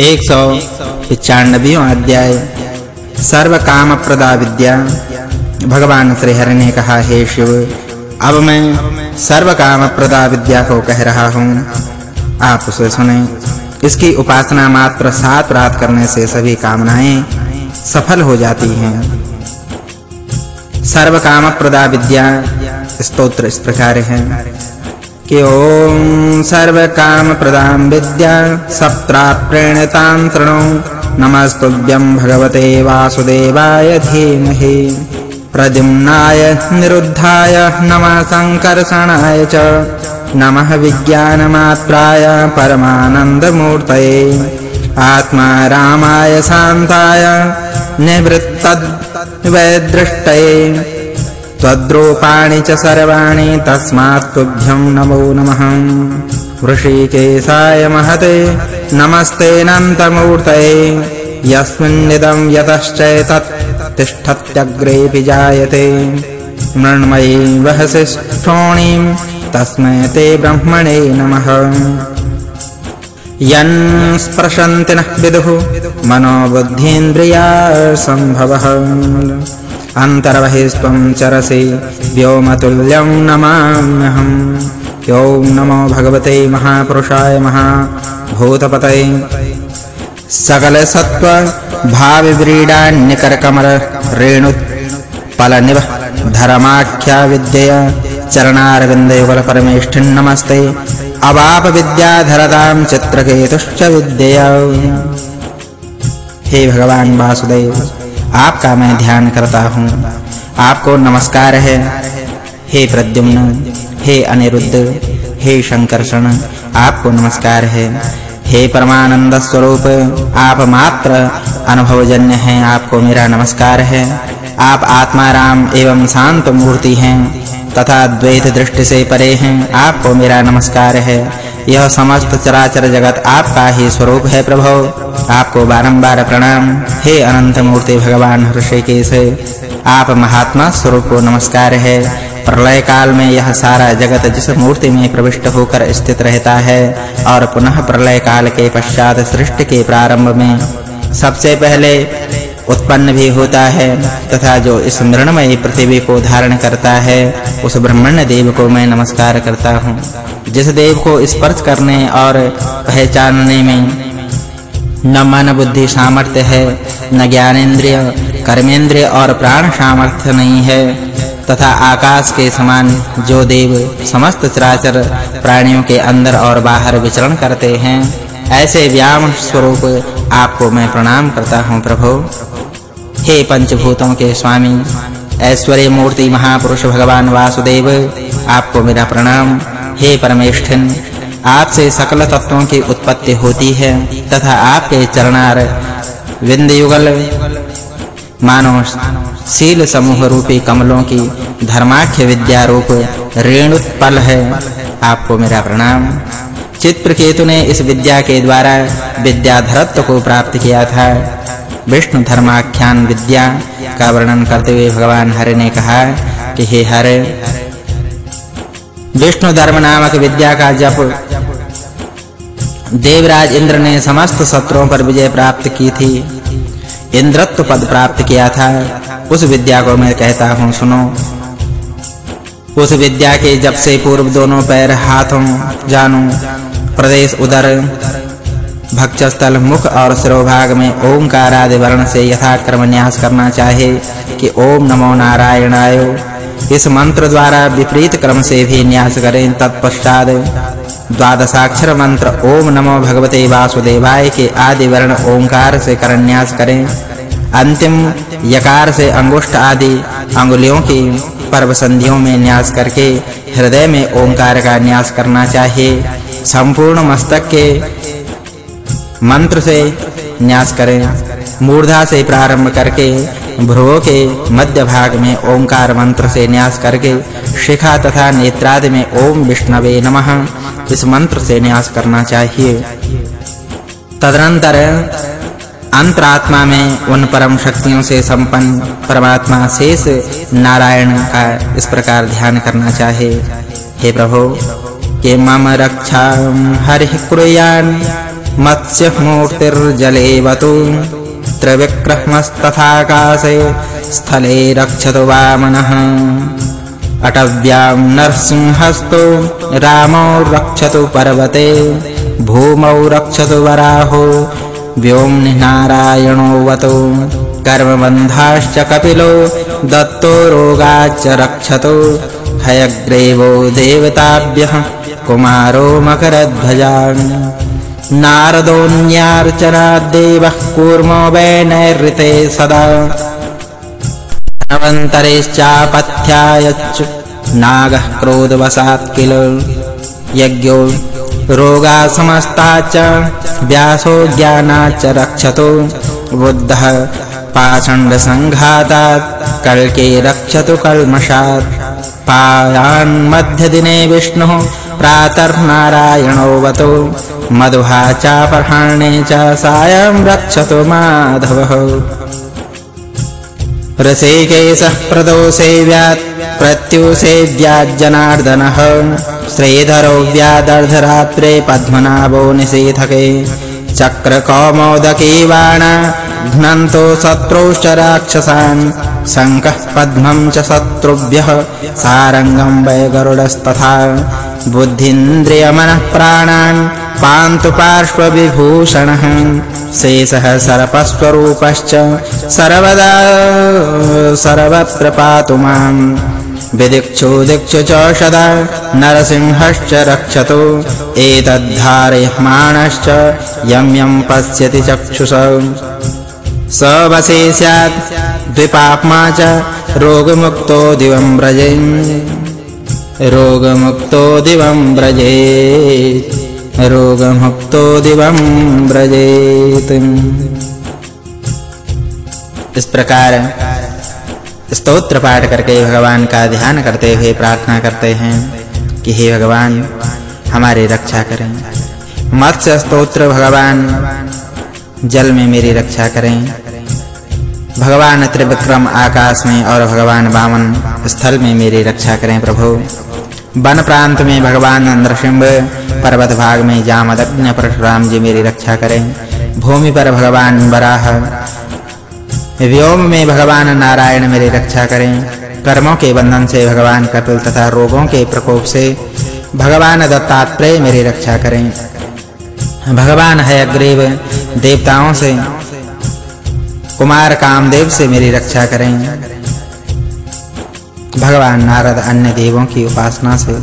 एक सौ अध्याय। सर्व काम प्रदा विद्या। भगवान श्रीहरि ने कहा, हे शिव, अब मैं सर्व काम प्रदा विद्या को कह रहा हूँ। आप उसे सुने। इसकी उपासना मात्र सात रात करने से सभी कामनाएँ सफल हो जाती हैं। सर्व काम प्रदा विद्या स्तोत्र इस प्रकार है। कि ओम सर्व काम प्रदां विद्या सप्त्रा प्रणतां तृणो। नमस्तुभ्यं भगवते वासुदेवाय धीमहि। प्रद्युम्नाय निरुद्धाय नमः संकर्षणाय च। नमः विज्ञानमात्राय परमानन्दमूर्तये। आत्मा रामाय शान्ताय निवृत्तद्वैदृष्टये त्वद्रूपाणि च सर्वाणि तस्मात् तुभ्यं नमो नमः। वृषिकेशाय महते नमस्तेऽनन्तमूर्तये यस्मिन्निदं यतश्चैतत् तिष्ठत्यग्रेऽपि जायते। मृण्मयी वहसि श्रोणीं तस्मै ते ब्रह्मणे नमः। यन् स्पृशन्ति नः विदुः मनोबुद्धीन्द्रिया सम्भवः अन्तर्बहिस्त्वं चरसि व्योमतुल्यं नमाम्यहम् ॐ नमो भगवते महापुरुषाय महाभूतपतये सकलसत्त्व भाविव्रीडान्यकरकमल रेणुत्पलनिभ धर्माख्या विद्यया चरणारविन्दयुगल परमेष्ठिन् नमस्ते। अवाप विद्याधरतां चित्रकेतुश्च विद्यया। हे भगवान वासुदेव। आपका मैं ध्यान करता हूँ। आपको नमस्कार है। हे प्रद्युम्न, हे अनिरुद्ध, हे शंकरषण, आपको नमस्कार है। हे परमानंद स्वरूप, आप मात्र अनुभवजन्य हैं। आपको मेरा नमस्कार है। आप आत्माराम एवं शांत मूर्ति हैं तथा द्वैत दृष्टि से परे हैं। आपको मेरा नमस्कार है। यह समस्त चराचर जगत आपका ही स्वरूप है प्रभु। आपको बारंबार प्रणाम। हे अनंत मूर्ति भगवान ऋषिकेश आप महात्मा स्वरूप को नमस्कार है। प्रलय काल में यह सारा जगत जिस मूर्ति में प्रविष्ट होकर स्थित रहता है और पुनः प्रलय काल के पश्चात सृष्टि के प्रारंभ में। सबसे पहले उत्पन्न भी होता है, तथा जो इस मृणमयी पृथ्वी को धारण करता है, उस ब्रह्मण्य देव को मैं नमस्कार करता हूँ। जिस देव को स्पर्श करने और पहचानने में न मन बुद्धि सामर्थ्य है, न ज्ञानेंद्रिय कर्मेंद्रिय और प्राण सामर्थ्य नहीं है, तथा आकाश के समान जो देव समस्त चराचर प्राणियों के अंदर और बाहर विचरण करते हैं, ऐसे व्याम स्वरूप आपको मैं प्रणाम करता हूँ प्रभु। हे पंचभूतों के स्वामी, ऐश्वर्य मूर्ति महापुरुष भगवान वासुदेव, आपको मेरा प्रणाम। हे परमेष्ठिन, आपसे सकल तत्वों की उत्पत्ति होती है तथा आपके चरणार विंदयुगल मानो सील समूह रूपी कमलों की धर्माख्य विद्या रूप रेणुत्पल है। आपको मेरा प्रणाम। चित्रकेतु ने इस विद्या के द्वारा विद्याधरत्व को प्राप्त किया था। विष्णु धर्माख्यान विद्या का वर्णन करते हुए भगवान हरि ने कहा कि हे हरे विष्णु धर्म नामक विद्या का जप देवराज इंद्र ने समस्त शत्रुओं पर विजय प्राप्त की थी। इंद्रत्व पद प्राप्त किया था। उस विद्या को मैं कहता हूँ, सुनो। उस विद्या के जब से पूर्व दोनों पैर, हाथों, जानू, प्रदेश उदर भक्षस्थल मुख और सिरोभाग में ओंकार आदि वर्ण से यथाक्रम न्यास करना चाहे कि ओम नमो नारायणाय। इस मंत्र द्वारा विपरीत क्रम से भी न्यास करें तत्पश्चात। द्वादशाक्षर मंत्र, ओम नमो भगवते वासुदेवाय के आदि वर्ण ओंकार से करन्यास करें। अंतिम, यकार से अंगुष्ठ आदि अंगुलियों की पर्व संधियों में न्यास करके हृदय में ओंकार का न्यास करना चाहिए संपूर्ण मस्तक के मंत्र से न्यास करें। मूर्धा से प्रारंभ करके, भ्रुवों के मध्य भाग में ओंकार मंत्र से न्यास करके, शिखा तथा नेत्रादि में ओम विष्णवे नमः। इस मंत्र से न्यास करना चाहिए। तदनंतर अंतरात्मा में उन परम शक्तियों से संपन्न परमात्मा शेष नारायण का इस प्रकार ध्यान करना चाहिए। हे प्रभु, के मम रक्षा हरि कुर्यान मत्स्यमूर्तिर्जलेवतु त्रिविक्रमस्तथाकाशे स्थले रक्षतु वामनः। अटव्यां नरसिंहस्तो रामो रक्षतु पर्वते। भूमौ रक्षतु वराहो। व्योम्नि नारायणोऽवतु कर्मबन्धाश्च कपिलो दत्तो रोगाच्च रक्षतु। हयग्रीवो देवताभ्यः कुमारो मकरध्वजान् नारदोऽन्यार्चनाद्देवः कूर्मो वै नैरृते सदा। नवन्तरेश्चापथ्यायच्च नागः क्रोधवशात् किल। यज्ञो रोगा समस्ताच्च व्यासो ज्ञानाच्च रक्षतु। बुद्धः पाषण्डसङ्घातात् कल्के रक्षतु कल्मषात्। पायान्मध्यदिने विष्णुः प्रातर्नारायणोऽवतु मधुहा चापहाणे च सायं रक्षतु माधवः। रसेकेशः प्रदोषेव्यात् प्रत्युषेव्याज्जनार्दनः। श्रीधरो व्यादर्धरात्रे पद्मनाभो निशीथके चक्रकौमोदकी बाण घ्नन्तो शत्रुश्च राक्षसान्। शङ्खः पद्मं च शत्रुभ्यः। सारङ्गं वै गरुडस्तथा बुद्धीन्द्रियमनः प्राणान् पान्तु पार्श्वविभूषणः शेषः सर्पस्वरूपश्च सर्वदा सर्वत्र पातु माम्। विदिक्षु दिक्षु च सदा नरसिंहश्च रक्षतु। एतद्धारयमाणश्च यं यं पश्यति चक्षुष। स वशे स्यात् द्विपाप्मा च रोगमुक्तो दिवं व्रजे। रोगमुक्तो दिवं व्रजेत् रोगमुक्तो दिवं व्रजेत्। इस प्रकार स्तोत्र पाठ करके भगवान का ध्यान करते हुए प्रार्थना करते हैं कि हे भगवान, हमारी रक्षा करें। मत्स्य स्तोत्र भगवान, जल में मेरी रक्षा करें। भगवान त्रिविक्रम आकाश में और भगवान वामन स्थल में मेरी रक्षा करें प्रभु। वन प्रांत में भगवान नृसिंह पर्वत भाग में जामदग्नि परशुराम जी मेरी रक्षा करें। भूमि पर भगवान वराह व्योम में भगवान नारायण मेरी रक्षा करें। कर्मों के बंधन से भगवान कपिल तथा रोगों के प्रकोप से भगवान दत्तात्रेय मेरी रक्षा करें। भगवान हयग्रीव देवताओं से। कुमार कामदेव से मेरी रक्षा करें। भगवान नारद अन्य देवों की उपासना से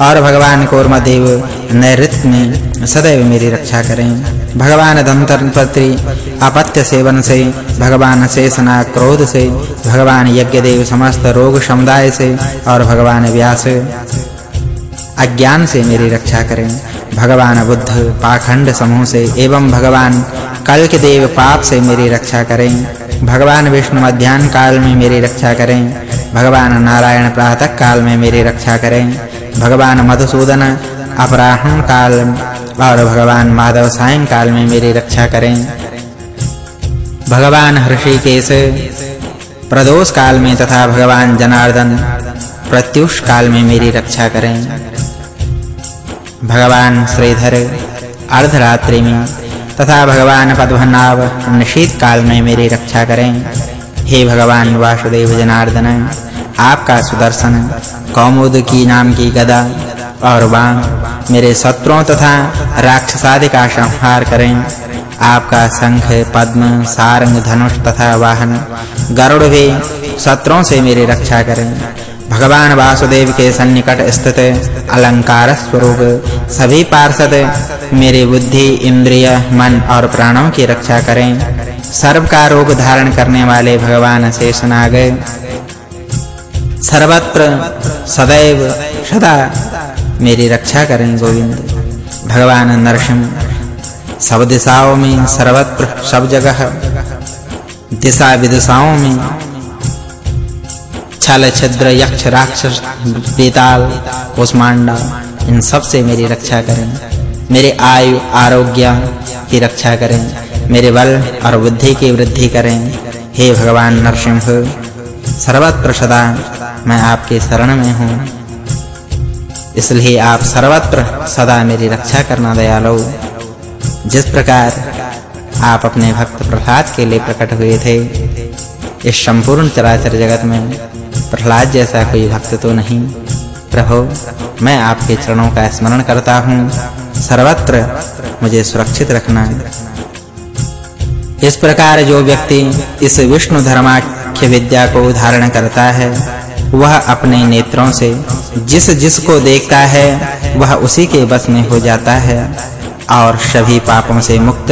और भगवान कूर्मदेव नैऋत्य में सदैव मेरी रक्षा करें। भगवान धनतरपति अपत्य सेवन से, भगवान शेषनाग क्रोध से, भगवान यज्ञदेव समस्त रोग समुदाय से और भगवान व्यास अज्ञान से मेरी रक्षा करें। भगवान बुद्ध पाखंड समूह से एवं भगवान कल के देव पाप से मेरी रक्षा करें। भगवान विष्णु मध्याह्न काल में मेरी रक्षा करें। भगवान नारायण प्रातः काल में मेरी रक्षा करें। भगवान मधुसूदन, अपराह्न काल, और भगवान माधव सायं काल में मेरी रक्षा करें। भगवान ऋषिकेश प्रदोष काल में तथा भगवान जनार्दन, प्रत्युष काल में मेरी रक्षा करें। भगवान श्रीधर, अर्धरात्रि में तथा भगवान पद्मनाभ निशीत काल में मेरी रक्षा करें। हे भगवान वासुदेव जनार्दन आपका सुदर्शन, कौमुद की नाम की गदा और बाण मेरे शत्रुओं तथा राक्षसादि का संहार करें। आपका शंख, पद्म, सारंग, धनुष तथा वाहन, गरुड़ भी शत्रुओं से मेरी रक्षा करें। भगवान वासुदेव के सन्निकट स्थित अलंकार स्वरूप, सभी पार्षद मेरी बुद्धि, इंद्रिय, मन और प्राणों की रक्षा करें। सर्व का रोग धारण करने वाले भगवान शेषनाग सर्वत्र सदैव सदा मेरी रक्षा करें गोविंद। भगवान नरसिंह, सब दिशाओं में सर्वत्र सब जगह, दिशा विदिशाओं में छल छिद्र, यक्ष राक्षस, बेताल, कुष्मांडा, इन सबसे मेरी रक्षा करें। मेरे आयु, आरोग्य की रक्षा करें। मेरे बल और बुद्धि की वृद्धि करें। हे भगवान नरसिंह, सर्वत्र सदा मैं आपके शरण में हूँ। इसलिए आप सर्वत्र सदा मेरी रक्षा करना दयालु। जिस प्रकार आप अपने भक्त प्रहलाद के लिए प्रकट हुए थे, इस संपूर्ण चराचर जगत में प्रहलाद जैसा कोई भक्त तो नहीं। प्रभु, मैं आपके चरणों का स्मरण करता हूँ। सर्वत्र मुझे सुरक्षित रखना। इस प्रकार जो व्यक्ति इस विष्णु धर्माख्य विद्या को धारण करता है वह अपने नेत्रों से जिस जिस को देखता है, वह उसी के बस में हो जाता है। और सभी पापों से मुक्त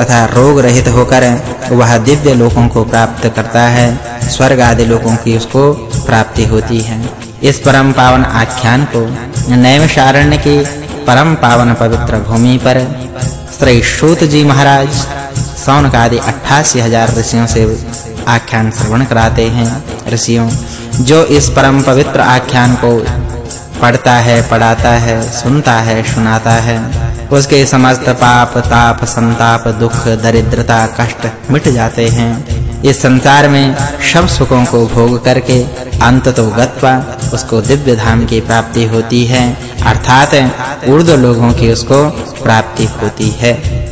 तथा रोग रहित होकर वह दिव्य लोकों को प्राप्त करता है, स्वर्ग आदि लोकों की उसको प्राप्ति होती है। इस परम पावन आख्यान को नैमिषारण्य की परम पावन पवित्र भूमि पर श्री सूत जी महाराज सौनक आदि 88000 ऋषियों से आख्यान श्रवण कराते हैं। ऋषियों जो इस परम पवित्र आख्यान को पढ़ता है, पढ़ाता है, सुनता है, सुनाता है, उसके समस्त पाप, ताप, संताप, दुख, दरिद्रता, कष्ट मिट जाते हैं। इस संसार में सब सुखों को भोग करके अंत तो गत्वा उसको दिव्य धाम की प्राप्ति होती है, अर्थात ऊर्ध्व लोगों की उसको प्राप्ति होती है।